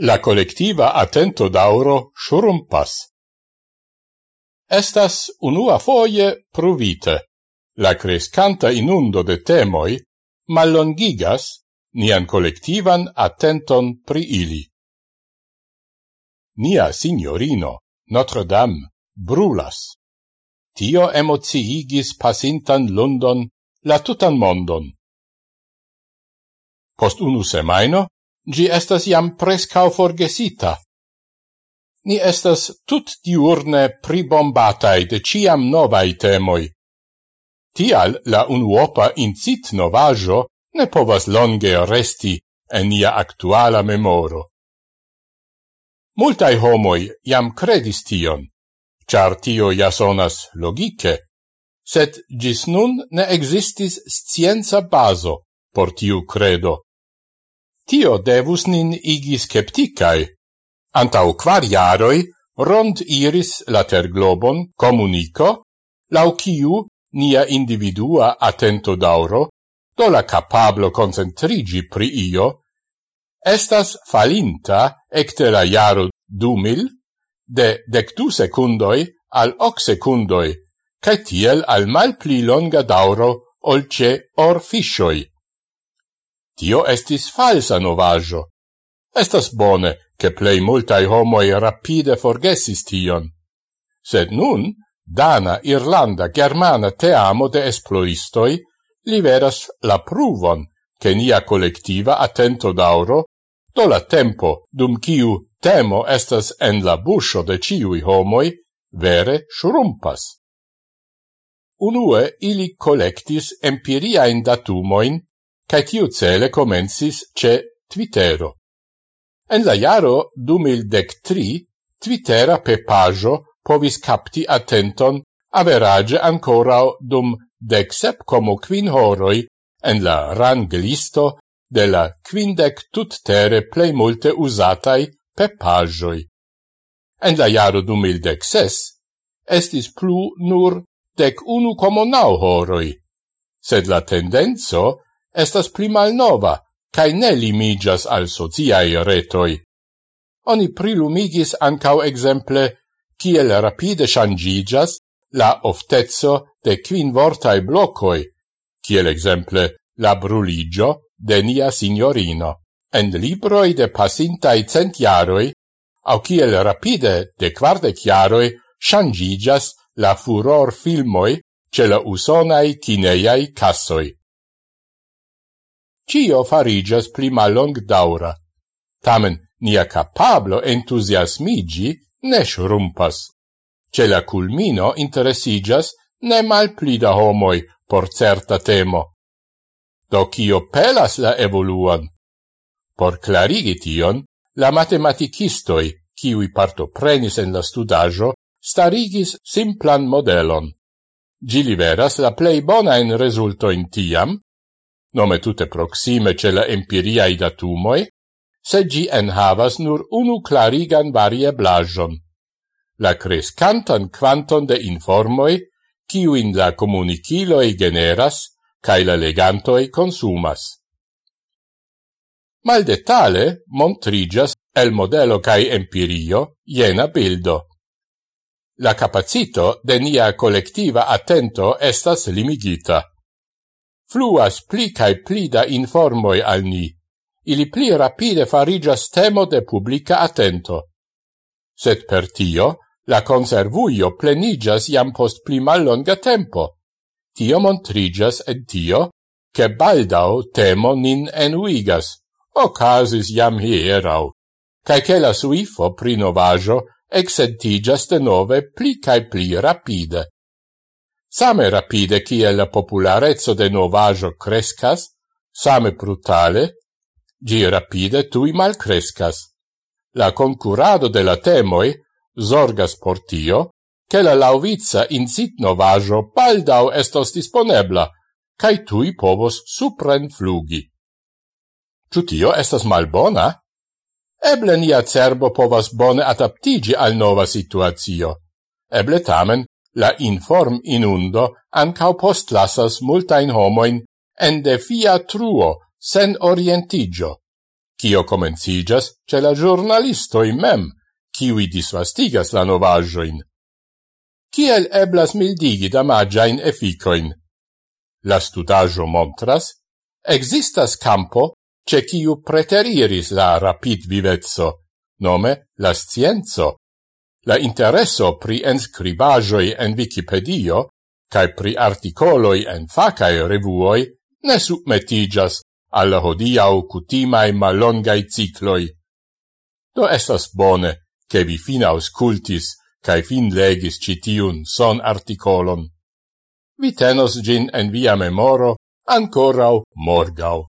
La collectiva attento d'auro shurumpas. Estas unua foie pruvite. La crescanta inundo de temoi mallongigas nian collectivan attenton pri ili. Nia signorino, Notre Dame, brulas. Tio emociigis pasintan London, la tutan mondon. Post unu semaino, gi estas iam prescau forgesita. Ni estas tut diurne pribombatai de ciam novai temoi. Tial la unuopa incit novajo ne povas longe resti en nia actuala memoro. Multai homoi iam credis tion, char tio ja sonas logike, sed gis nun ne existis scienza baso por tiu credo. Tio devus nin igi skepticae. Antau quar jaroi rond iris la terglobon comunico, lau ciu nia individua attento dauro, do la capablo concentrigi pri io, estas falinta ectera jaro dumil de dectu secundoi al hoc secundoi, cae tiel al mal pli longa dauro olce or fiscioi. Tio estis falsa novajo. Estas bone, che plei multai homoi rapide forgesis tion. Sed nun, Dana, Irlanda, Germana Teamo de esploistoi liveras la pruvon che nia collectiva attento d'auro do la tempo dum ciu temo estas en la buscio de ciui homoi vere shrumpas. Unue ili collectis empiriaen datumoin cae tiu cele comensis ce Twittero. En la jaro 2013, Twittera pepajo povis capti attenton average ancora dum decsep como quin horoi en la rang listo de la quindec tuttere plei multe usatai pepajoi. En la jaro 2016 estis plu nur dec unu como nau horoi, sed la tendenzo estas pli malnova, cae ne limigas al sociai retoi. Oni prilumigis ancau exemple kiel rapide shangigas la oftezzo de quin vortai blocoi, kiel exemple la bruligio de nia signorino, en libroi de pasintai centiaroi, au kiel rapide de quardeciaroi shangigas la furor filmoi ce la usonai kineiai cassoi cio farigas pli malong daura. Tamen, nia capablo entusiasmigi ne shrumpas. Ce la culmino interesigas ne mal pli da homoi por certa temo. Do cio pelas la evoluon? Por clarigi tion, la matematicistoi, parto partoprenis en la studajo, starigis simplan modelon. Gi liveras la plei bona en resulto in tiam, nome tutte proxime ce la empiriae datumoi, se gi enhavas nur unu clarigan varieblajon, la crescantan quanton de informoi, ciuin la comuniciloi generas, cae la legantoi consumas. Mal detale montrigas el modelo cae empirio iena bildo. La capacito de nia collectiva attento estas limigita fluas pli cae pli da informoi al ni. Ili pli rapide farigas temo de publica attento. Sed per tio, la conservuio plenigas iam post pli mallonga tempo. Tio montrigas ed tio, che baldao temo nin enuigas, ocasis iam hierau, cae che la suifo prinovajo exentigas de nove pli cae pli rapide. Same rapide kiel la popularezzo de novajo crescas, same brutale, gi rapide tui mal crescas. La concurado de la temoi zorgas por tio, che la lauvitza incit novajo baldau estos disponebla, cae tui povos supren flugi. Ciu tio estas malbona? Eble nia cerbo povas bone adaptigi al nova situazio. Eble tamen La inform inundo ancau postlasas multain homoin en defia truo sen orientigio, cio comencigas ce la giornalistoi mem, ciui disvastigas la novajoin. Ciel eblas mildigi damagiain efficoin? La studajo montras, existas campo ce ciu preteriris la rapid vivezzo, nome la scienzo, la interesso pri enscribajoi en Wikipedio cae pri articoloi en facae revuoi ne submetigas alla hodiau cutimae malongai cicloi. Do estas bone che vi fin auscultis cae fin legis citiun son articolon. Vi tenos gin en via memoro ancorau morgau.